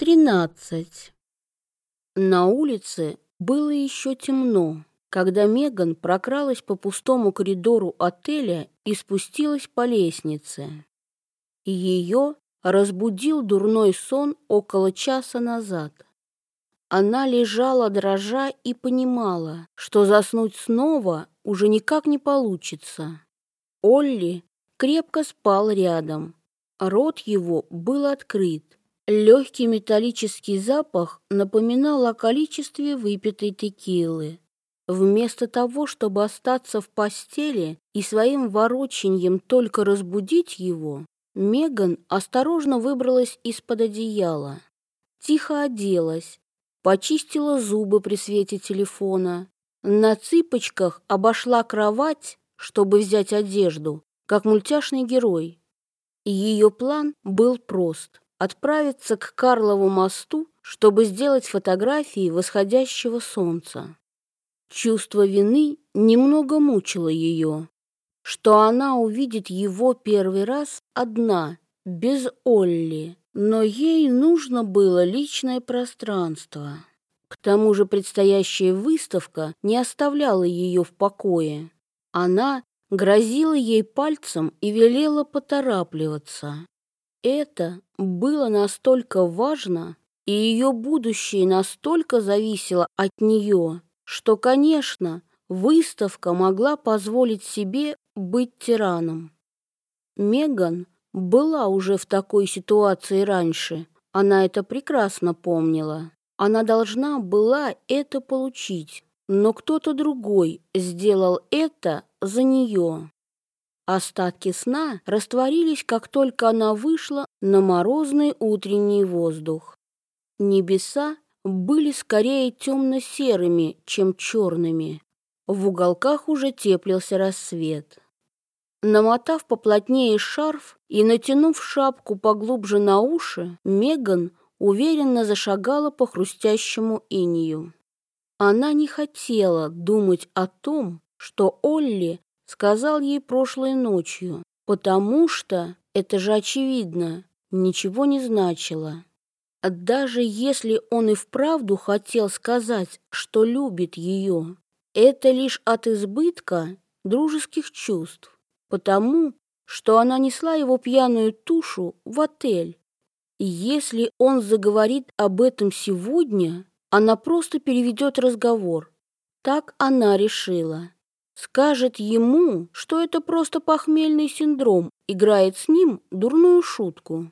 Тринадцать. На улице было еще темно, когда Меган прокралась по пустому коридору отеля и спустилась по лестнице. Ее разбудил дурной сон около часа назад. Она лежала дрожа и понимала, что заснуть снова уже никак не получится. Олли крепко спал рядом. Рот его был открыт, Легкий металлический запах напоминал о количестве выпитой текилы. Вместо того, чтобы остаться в постели и своим вороченьем только разбудить его, Меган осторожно выбралась из-под одеяла. Тихо оделась, почистила зубы при свете телефона, на цыпочках обошла кровать, чтобы взять одежду, как мультяшный герой. Ее план был прост отправиться к Карлову мосту, чтобы сделать фотографии восходящего солнца. Чувство вины немного мучило ее, что она увидит его первый раз одна, без Олли, но ей нужно было личное пространство. К тому же предстоящая выставка не оставляла ее в покое. Она грозила ей пальцем и велела поторапливаться. Это было настолько важно, и ее будущее настолько зависело от нее, что, конечно, выставка могла позволить себе быть тираном. Меган была уже в такой ситуации раньше, она это прекрасно помнила. Она должна была это получить, но кто-то другой сделал это за нее. Остатки сна растворились, как только она вышла на морозный утренний воздух. Небеса были скорее темно-серыми, чем черными. В уголках уже теплился рассвет. Намотав поплотнее шарф и натянув шапку поглубже на уши, Меган уверенно зашагала по хрустящему инию. Она не хотела думать о том, что Олли сказал ей прошлой ночью, потому что, это же очевидно, ничего не значило. Даже если он и вправду хотел сказать, что любит ее, это лишь от избытка дружеских чувств, потому что она несла его пьяную тушу в отель. И если он заговорит об этом сегодня, она просто переведет разговор. Так она решила. Скажет ему, что это просто похмельный синдром, играет с ним дурную шутку.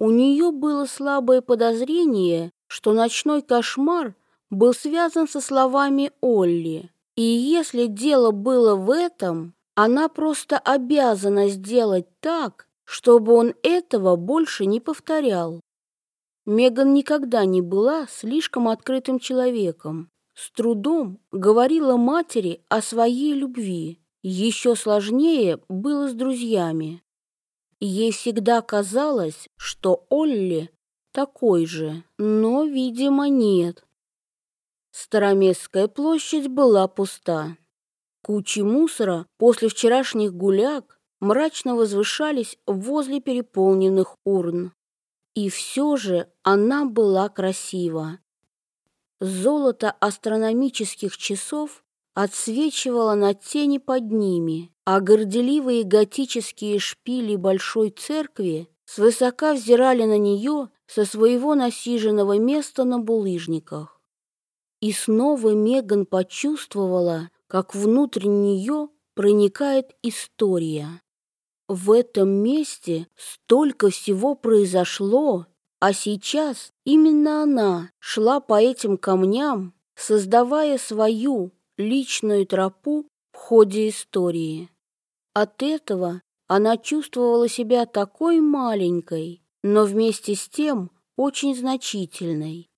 У нее было слабое подозрение, что ночной кошмар был связан со словами Олли. И если дело было в этом, она просто обязана сделать так, чтобы он этого больше не повторял. Меган никогда не была слишком открытым человеком, с трудом говорила матери о своей любви. Еще сложнее было с друзьями. Ей всегда казалось, что Олли такой же, но, видимо, нет. Староместская площадь была пуста. Кучи мусора после вчерашних гуляк мрачно возвышались возле переполненных урн. И все же она была красива. Золото астрономических часов отсвечивало на тени под ними, а горделивые готические шпили большой церкви свысока взирали на нее со своего насиженного места на булыжниках. И снова Меган почувствовала, как внутрь нее проникает история. В этом месте столько всего произошло, а сейчас именно она шла по этим камням, создавая свою личную тропу в ходе истории. От этого она чувствовала себя такой маленькой, но вместе с тем очень значительной.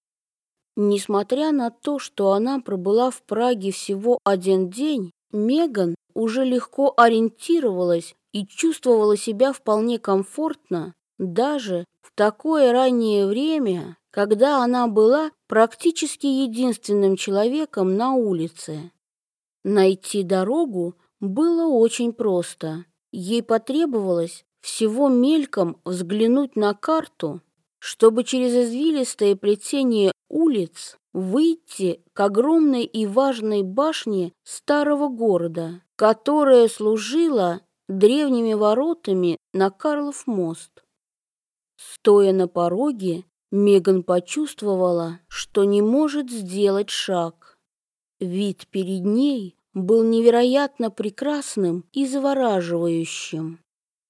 Несмотря на то, что она пробыла в Праге всего один день, Меган уже легко ориентировалась и чувствовала себя вполне комфортно даже в такое раннее время, когда она была практически единственным человеком на улице. Найти дорогу было очень просто. Ей потребовалось всего мельком взглянуть на карту, чтобы через извилистое плетение улиц выйти к огромной и важной башне старого города, которая служила древними воротами на Карлов мост. Стоя на пороге, Меган почувствовала, что не может сделать шаг. Вид перед ней был невероятно прекрасным и завораживающим.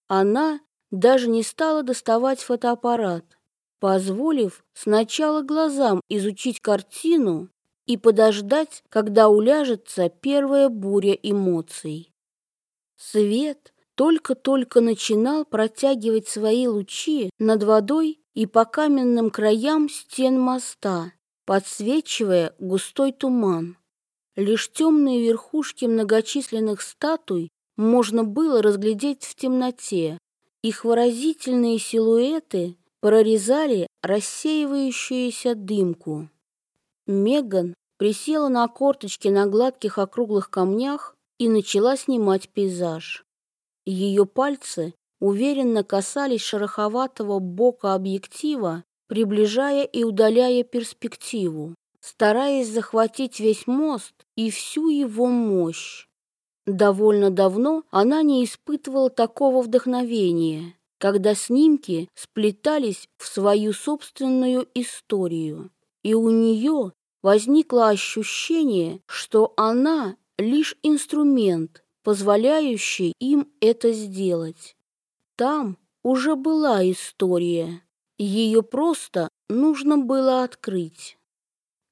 Она даже не стала доставать фотоаппарат, позволив сначала глазам изучить картину и подождать, когда уляжется первая буря эмоций. Свет только-только начинал протягивать свои лучи над водой и по каменным краям стен моста, подсвечивая густой туман. Лишь темные верхушки многочисленных статуй можно было разглядеть в темноте. Их выразительные силуэты прорезали рассеивающуюся дымку. Меган присела на корточки на гладких округлых камнях и начала снимать пейзаж. Ее пальцы уверенно касались шероховатого бока объектива, приближая и удаляя перспективу стараясь захватить весь мост и всю его мощь. Довольно давно она не испытывала такого вдохновения, когда снимки сплетались в свою собственную историю, и у нее возникло ощущение, что она лишь инструмент, позволяющий им это сделать. Там уже была история, ее просто нужно было открыть.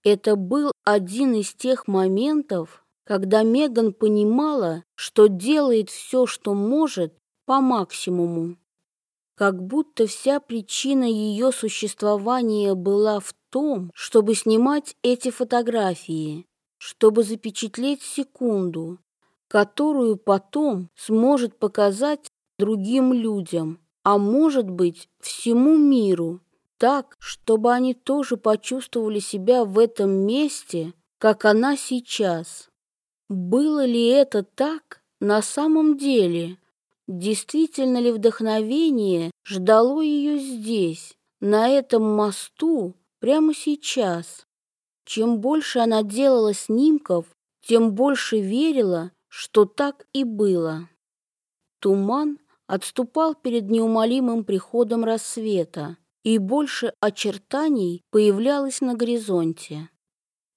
Это был один из тех моментов, когда Меган понимала, что делает все, что может, по максимуму. Как будто вся причина ее существования была в том, чтобы снимать эти фотографии, чтобы запечатлеть секунду, которую потом сможет показать другим людям, а может быть всему миру так, чтобы они тоже почувствовали себя в этом месте, как она сейчас. Было ли это так на самом деле? Действительно ли вдохновение ждало ее здесь, на этом мосту, прямо сейчас? Чем больше она делала снимков, тем больше верила, что так и было. Туман отступал перед неумолимым приходом рассвета и больше очертаний появлялось на горизонте.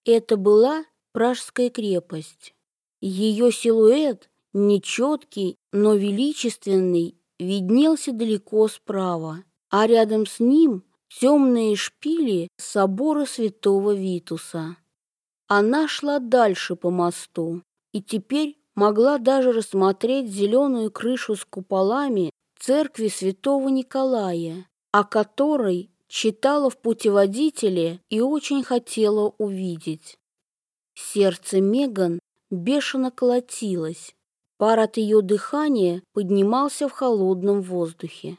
Это была Пражская крепость. Ее силуэт, нечеткий, но величественный, виднелся далеко справа, а рядом с ним темные шпили собора святого Витуса. Она шла дальше по мосту и теперь могла даже рассмотреть зеленую крышу с куполами церкви святого Николая о которой читала в путеводителе и очень хотела увидеть. Сердце Меган бешено колотилось. Пар от ее дыхания поднимался в холодном воздухе.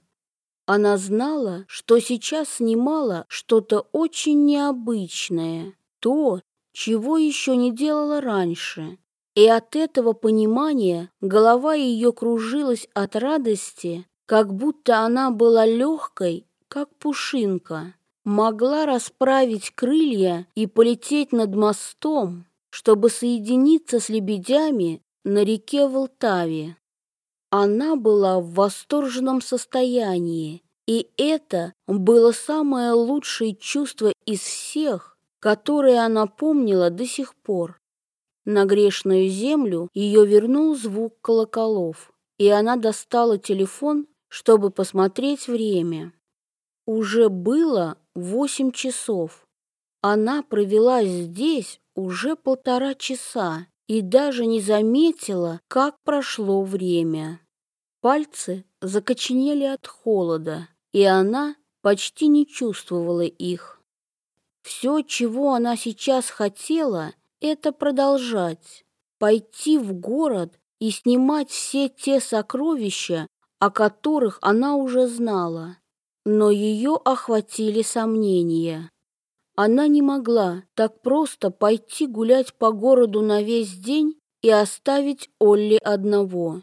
Она знала, что сейчас снимала что-то очень необычное, то, чего еще не делала раньше. И от этого понимания голова ее кружилась от радости как будто она была легкой, как пушинка, могла расправить крылья и полететь над мостом, чтобы соединиться с лебедями на реке Волтаве. Она была в восторженном состоянии, и это было самое лучшее чувство из всех, которые она помнила до сих пор. На грешную землю ее вернул звук колоколов, и она достала телефон чтобы посмотреть время. Уже было восемь часов. Она провела здесь уже полтора часа и даже не заметила, как прошло время. Пальцы закоченели от холода, и она почти не чувствовала их. Все, чего она сейчас хотела, это продолжать, пойти в город и снимать все те сокровища, о которых она уже знала, но ее охватили сомнения. Она не могла так просто пойти гулять по городу на весь день и оставить Олли одного.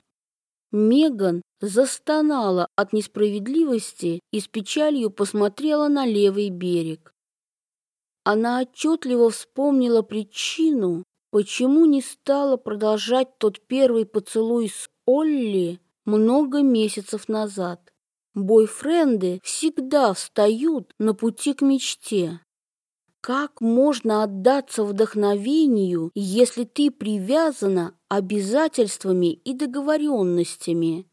Меган застонала от несправедливости и с печалью посмотрела на левый берег. Она отчетливо вспомнила причину, почему не стала продолжать тот первый поцелуй с Олли много месяцев назад. Бойфренды всегда встают на пути к мечте. Как можно отдаться вдохновению, если ты привязана обязательствами и договоренностями?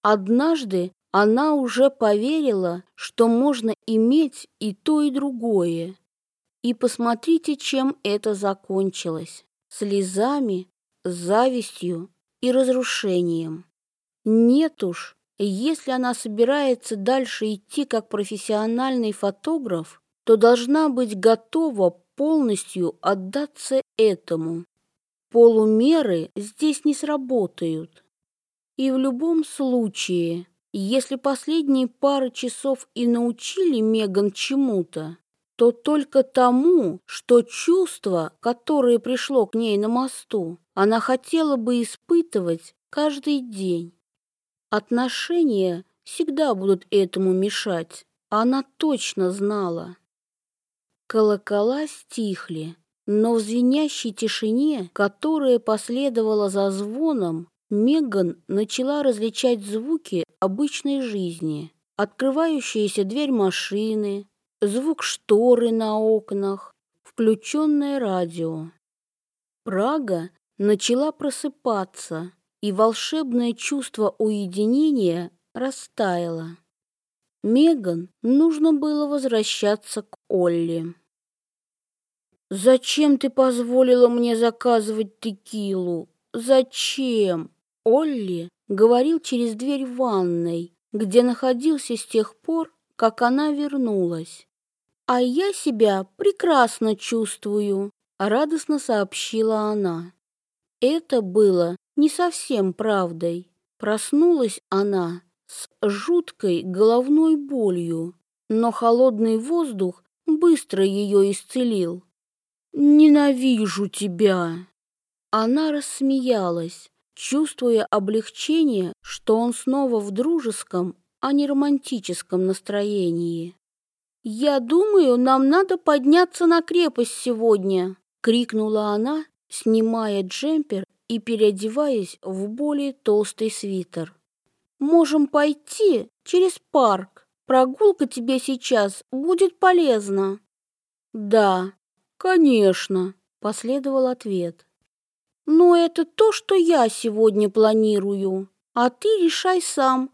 Однажды она уже поверила, что можно иметь и то, и другое. И посмотрите, чем это закончилось. Слезами, завистью и разрушением. Нет уж, если она собирается дальше идти как профессиональный фотограф, то должна быть готова полностью отдаться этому. Полумеры здесь не сработают. И в любом случае, если последние пары часов и научили Меган чему-то, то только тому, что чувство, которое пришло к ней на мосту, она хотела бы испытывать каждый день. Отношения всегда будут этому мешать, она точно знала. Колокола стихли, но в звенящей тишине, которая последовала за звоном, Меган начала различать звуки обычной жизни. Открывающаяся дверь машины, звук шторы на окнах, включенное радио. Прага начала просыпаться, и волшебное чувство уединения растаяло. Меган нужно было возвращаться к Олли. «Зачем ты позволила мне заказывать текилу? Зачем?» Олли говорил через дверь в ванной, где находился с тех пор, как она вернулась. «А я себя прекрасно чувствую», — радостно сообщила она. Это было не совсем правдой. Проснулась она с жуткой головной болью, но холодный воздух быстро ее исцелил. «Ненавижу тебя!» Она рассмеялась, чувствуя облегчение, что он снова в дружеском, а не романтическом настроении. «Я думаю, нам надо подняться на крепость сегодня!» — крикнула она, снимая джемпер и переодеваясь в более толстый свитер. «Можем пойти через парк. Прогулка тебе сейчас будет полезна». «Да, конечно», — последовал ответ. «Но это то, что я сегодня планирую, а ты решай сам,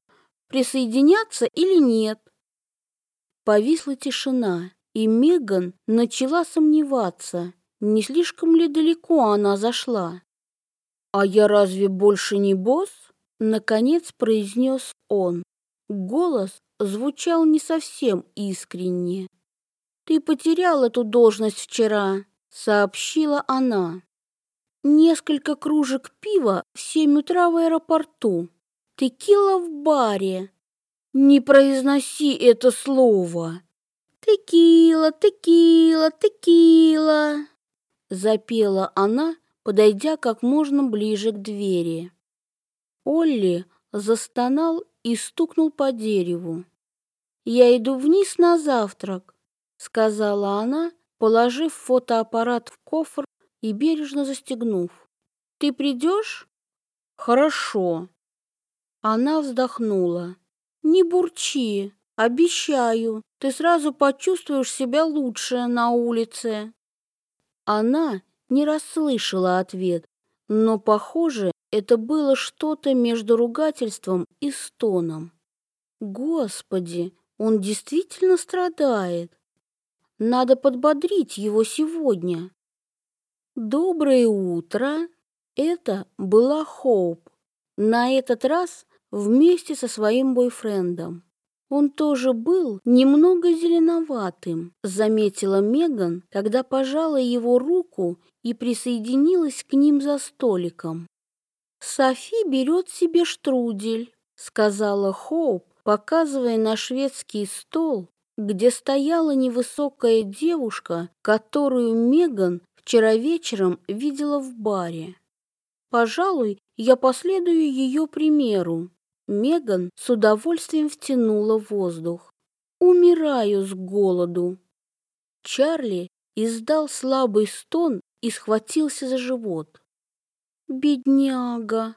присоединяться или нет». Повисла тишина, и Меган начала сомневаться, не слишком ли далеко она зашла. «А я разве больше не босс?» — наконец произнес он. Голос звучал не совсем искренне. «Ты потерял эту должность вчера», — сообщила она. «Несколько кружек пива в семь утра в аэропорту. Текила в баре. Не произноси это слово. Текила, текила, текила, запела она, подойдя как можно ближе к двери. Олли застонал и стукнул по дереву. «Я иду вниз на завтрак», — сказала она, положив фотоаппарат в кофр и бережно застегнув. «Ты придешь?» «Хорошо». Она вздохнула. Не бурчи, обещаю, ты сразу почувствуешь себя лучше на улице. Она не расслышала ответ, но, похоже, это было что-то между ругательством и стоном. Господи, он действительно страдает. Надо подбодрить его сегодня. Доброе утро. Это была Хоуп. На этот раз вместе со своим бойфрендом. Он тоже был немного зеленоватым, заметила Меган, когда пожала его руку и присоединилась к ним за столиком. «Софи берет себе штрудель», — сказала Хоуп, показывая на шведский стол, где стояла невысокая девушка, которую Меган вчера вечером видела в баре. Пожалуй, я последую ее примеру. Меган с удовольствием втянула воздух. Умираю с голоду. Чарли издал слабый стон и схватился за живот. Бедняга.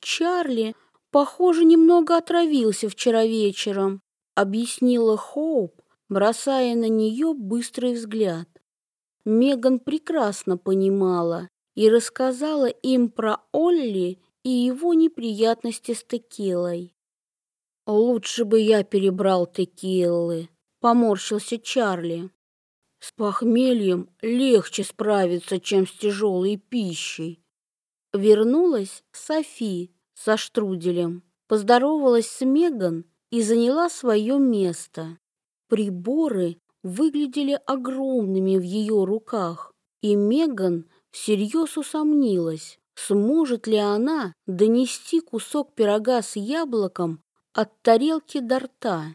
Чарли, похоже, немного отравился вчера вечером, объяснила Хоуп, бросая на нее быстрый взгляд. Меган прекрасно понимала и рассказала им про Олли и его неприятности с текилой. «Лучше бы я перебрал текилы», — поморщился Чарли. «С похмельем легче справиться, чем с тяжелой пищей». Вернулась Софи со штруделем, поздоровалась с Меган и заняла свое место. Приборы выглядели огромными в ее руках, и Меган всерьез усомнилась, сможет ли она донести кусок пирога с яблоком от тарелки до рта.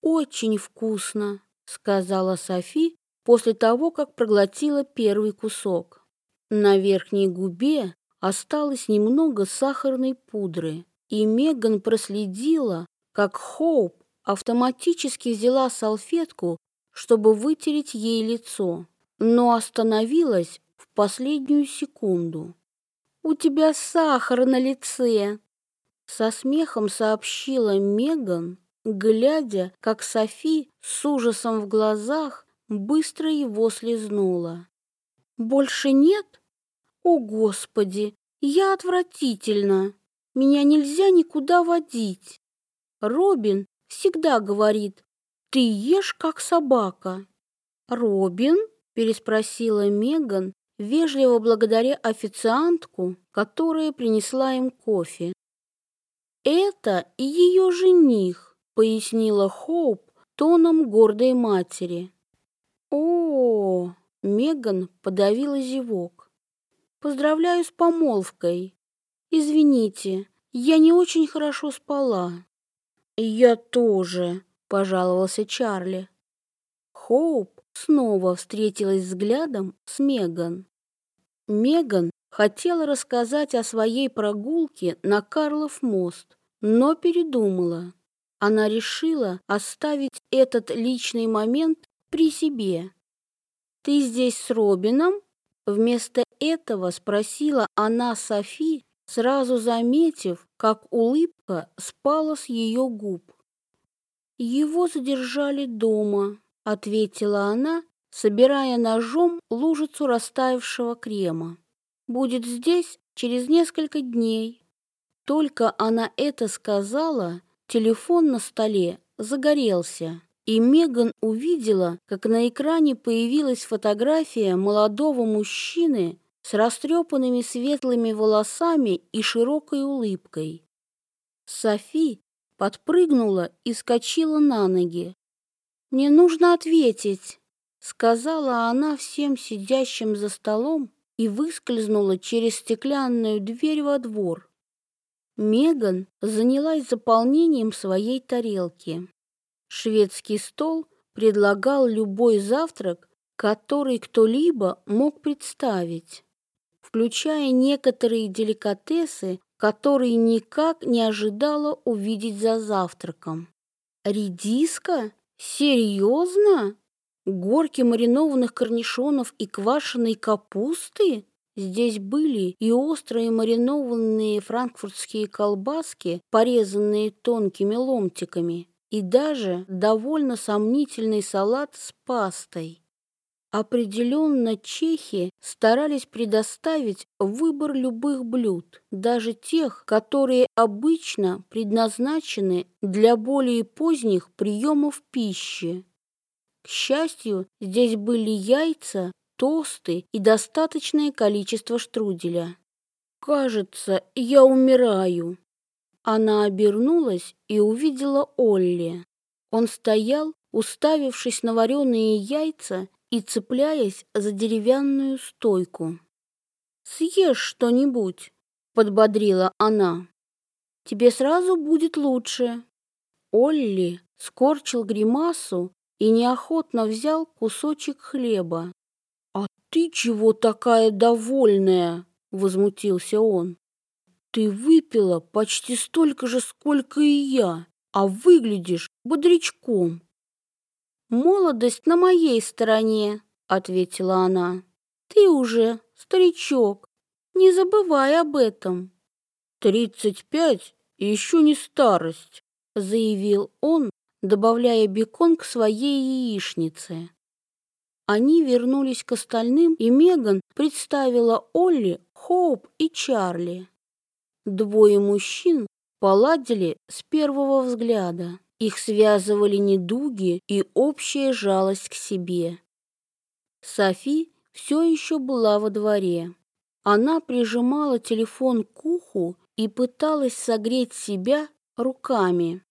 «Очень вкусно», — сказала Софи после того, как проглотила первый кусок. На верхней губе осталось немного сахарной пудры, и Меган проследила, как Хоуп автоматически взяла салфетку, чтобы вытереть ей лицо, но остановилась в последнюю секунду. «У тебя сахар на лице!» Со смехом сообщила Меган, глядя, как Софи с ужасом в глазах быстро его слезнула. «Больше нет? О, Господи, я отвратительно! Меня нельзя никуда водить!» Робин всегда говорит, ты ешь как собака. Робин? переспросила Меган, вежливо благодаря официантку, которая принесла им кофе. Это ее жених, пояснила Хоуп тоном гордой матери. О, -о, -о Меган подавила зевок. Поздравляю с помолвкой. Извините, я не очень хорошо спала. «Я тоже», — пожаловался Чарли. Хоуп снова встретилась взглядом с Меган. Меган хотела рассказать о своей прогулке на Карлов мост, но передумала. Она решила оставить этот личный момент при себе. «Ты здесь с Робином?» Вместо этого спросила она Софи, сразу заметив, как улыбка спала с ее губ. «Его задержали дома», — ответила она, собирая ножом лужицу растаявшего крема. «Будет здесь через несколько дней». Только она это сказала, телефон на столе загорелся, и Меган увидела, как на экране появилась фотография молодого мужчины с растрепанными светлыми волосами и широкой улыбкой. Софи подпрыгнула и скочила на ноги. «Мне нужно ответить», — сказала она всем сидящим за столом и выскользнула через стеклянную дверь во двор. Меган занялась заполнением своей тарелки. Шведский стол предлагал любой завтрак, который кто-либо мог представить включая некоторые деликатесы, которые никак не ожидала увидеть за завтраком. Редиска? Серьезно? Горки маринованных корнишонов и квашеной капусты? Здесь были и острые маринованные франкфуртские колбаски, порезанные тонкими ломтиками, и даже довольно сомнительный салат с пастой. Определенно чехи старались предоставить выбор любых блюд, даже тех, которые обычно предназначены для более поздних приемов пищи. К счастью, здесь были яйца, тосты и достаточное количество штруделя. «Кажется, я умираю». Она обернулась и увидела Олли. Он стоял, уставившись на вареные яйца и цепляясь за деревянную стойку. «Съешь что-нибудь», — подбодрила она. «Тебе сразу будет лучше». Олли скорчил гримасу и неохотно взял кусочек хлеба. «А ты чего такая довольная?» — возмутился он. Ты выпила почти столько же, сколько и я, а выглядишь бодрячком. Молодость на моей стороне, ответила она. Ты уже старичок. Не забывай об этом. Тридцать пять и еще не старость, заявил он, добавляя бекон к своей яичнице. Они вернулись к остальным, и Меган представила Олли, Хоуп и Чарли. Двое мужчин поладили с первого взгляда. Их связывали недуги и общая жалость к себе. Софи все еще была во дворе. Она прижимала телефон к уху и пыталась согреть себя руками.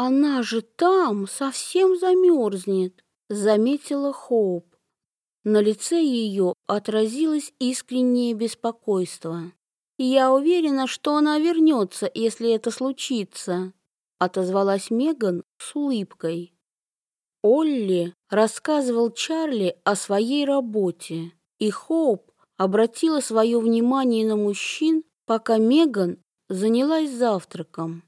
«Она же там совсем замерзнет!» заметила Хоуп. На лице ее отразилось искреннее беспокойство. «Я уверена, что она вернется, если это случится», отозвалась Меган с улыбкой. Олли рассказывал Чарли о своей работе, и Хоуп обратила свое внимание на мужчин, пока Меган занялась завтраком.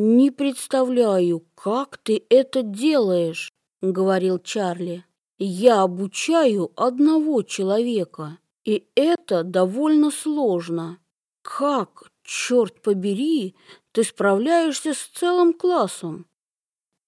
«Не представляю, как ты это делаешь», — говорил Чарли. «Я обучаю одного человека, и это довольно сложно. Как, черт побери, ты справляешься с целым классом?»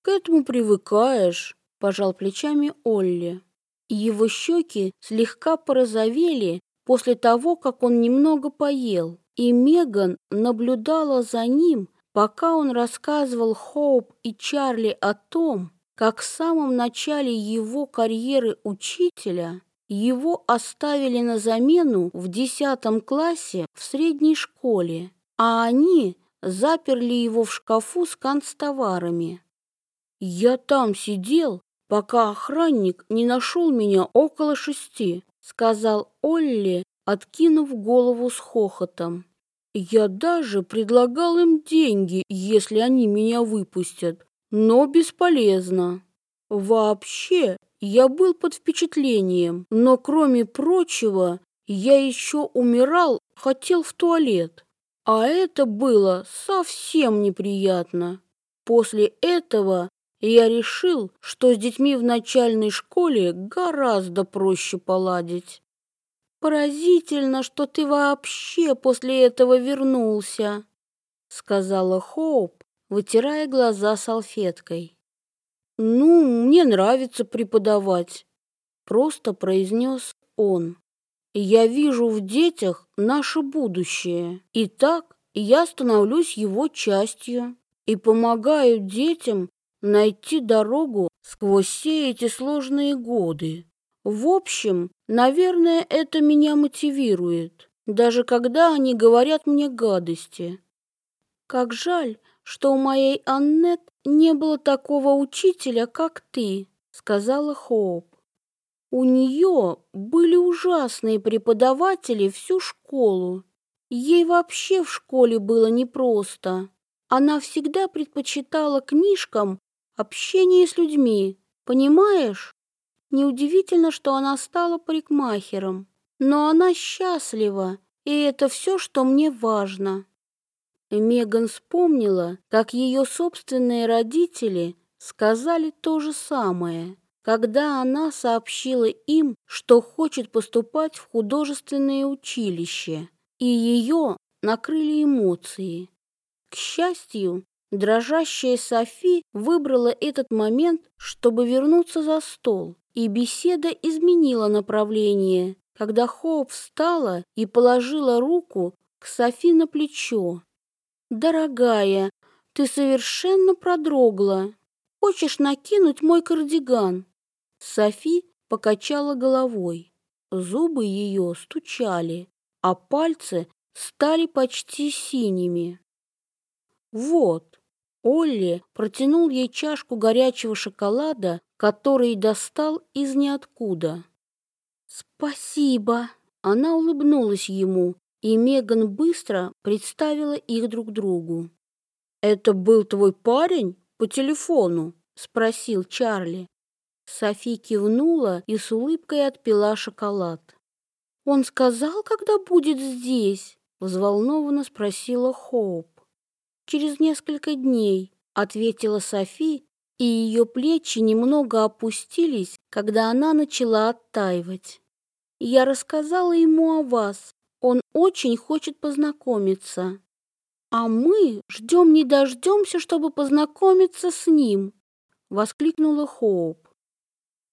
«К этому привыкаешь», — пожал плечами Олли. Его щеки слегка порозовели после того, как он немного поел, и Меган наблюдала за ним, пока он рассказывал Хоуп и Чарли о том, как в самом начале его карьеры учителя его оставили на замену в десятом классе в средней школе, а они заперли его в шкафу с канцтоварами. «Я там сидел, пока охранник не нашел меня около шести», сказал Олли, откинув голову с хохотом. «Я даже предлагал им деньги, если они меня выпустят, но бесполезно. Вообще, я был под впечатлением, но кроме прочего, я еще умирал, хотел в туалет. А это было совсем неприятно. После этого я решил, что с детьми в начальной школе гораздо проще поладить. Поразительно, что ты вообще после этого вернулся, сказала Хоуп, вытирая глаза салфеткой. «Ну, мне нравится преподавать», — просто произнес он. «Я вижу в детях наше будущее, и так я становлюсь его частью и помогаю детям найти дорогу сквозь все эти сложные годы. В общем, наверное, это меня мотивирует, даже когда они говорят мне гадости. Как жаль, что у моей Аннет не было такого учителя, как ты, сказала Хоуп. У нее были ужасные преподаватели всю школу. Ей вообще в школе было непросто. Она всегда предпочитала книжкам общение с людьми, понимаешь? Неудивительно, что она стала парикмахером. Но она счастлива, и это все, что мне важно. Меган вспомнила, как ее собственные родители сказали то же самое, когда она сообщила им, что хочет поступать в художественное училище, и ее накрыли эмоции. К счастью, дрожащая Софи выбрала этот момент, чтобы вернуться за стол, и беседа изменила направление, когда Хоуп встала и положила руку к Софи на плечо. «Дорогая, ты совершенно продрогла. Хочешь накинуть мой кардиган?» Софи покачала головой. Зубы ее стучали, а пальцы стали почти синими. «Вот». Олли протянул ей чашку горячего шоколада, который достал из ниоткуда. «Спасибо!» Она улыбнулась ему, и Меган быстро представила их друг другу. «Это был твой парень по телефону?» — спросил Чарли. Софи кивнула и с улыбкой отпила шоколад. «Он сказал, когда будет здесь?» — взволнованно спросила Хоуп. «Через несколько дней», — ответила Софи, и ее плечи немного опустились, когда она начала оттаивать. «Я рассказала ему о вас. Он очень хочет познакомиться. А мы ждем не дождемся, чтобы познакомиться с ним», — воскликнула Хоуп.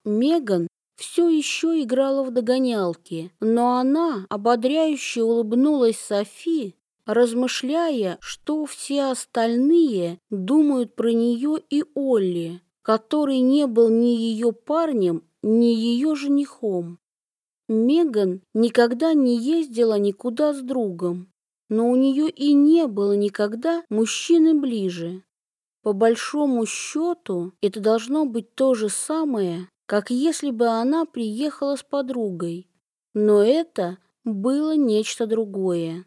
Меган все еще играла в догонялки, но она ободряюще улыбнулась Софи, размышляя, что все остальные думают про нее и Олли, который не был ни ее парнем, ни ее женихом. Меган никогда не ездила никуда с другом, но у нее и не было никогда мужчины ближе. По большому счету, это должно быть то же самое, как если бы она приехала с подругой. Но это было нечто другое.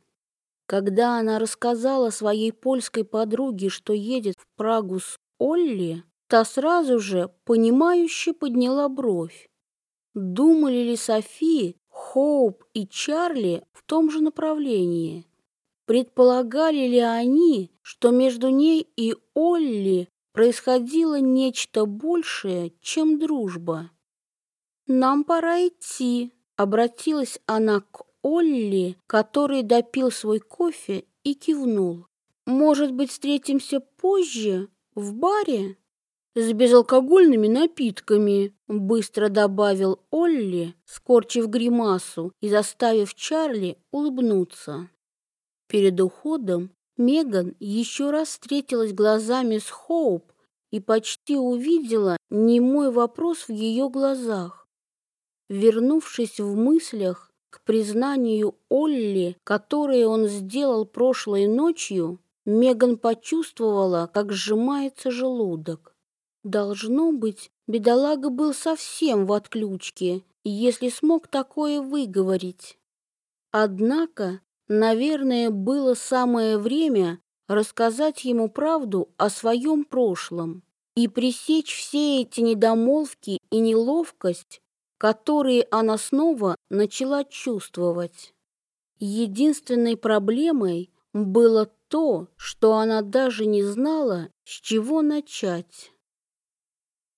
Когда она рассказала своей польской подруге, что едет в Прагу с Олли, та сразу же, понимающе подняла бровь. Думали ли Софи, Хоуп и Чарли в том же направлении? Предполагали ли они, что между ней и Олли происходило нечто большее, чем дружба. «Нам пора идти», — обратилась она к Олли, который допил свой кофе и кивнул. «Может быть, встретимся позже, в баре?» «С безалкогольными напитками», — быстро добавил Олли, скорчив гримасу и заставив Чарли улыбнуться. Перед уходом Меган еще раз встретилась глазами с Хоуп и почти увидела немой вопрос в ее глазах. Вернувшись в мыслях к признанию Олли, которое он сделал прошлой ночью, Меган почувствовала, как сжимается желудок. Должно быть, бедолага был совсем в отключке, если смог такое выговорить. Однако Наверное, было самое время рассказать ему правду о своем прошлом и пресечь все эти недомолвки и неловкость, которые она снова начала чувствовать. Единственной проблемой было то, что она даже не знала, с чего начать.